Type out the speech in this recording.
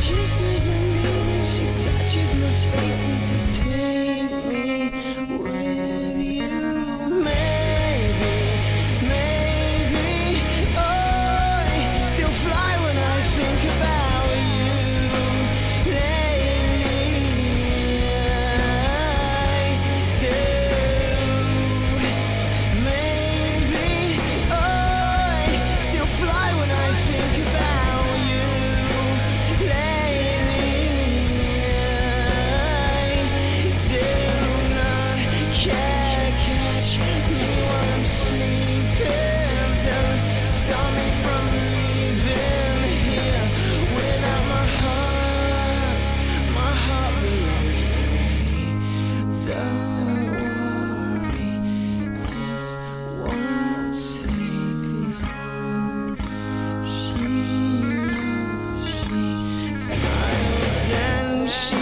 чистый. smiles and she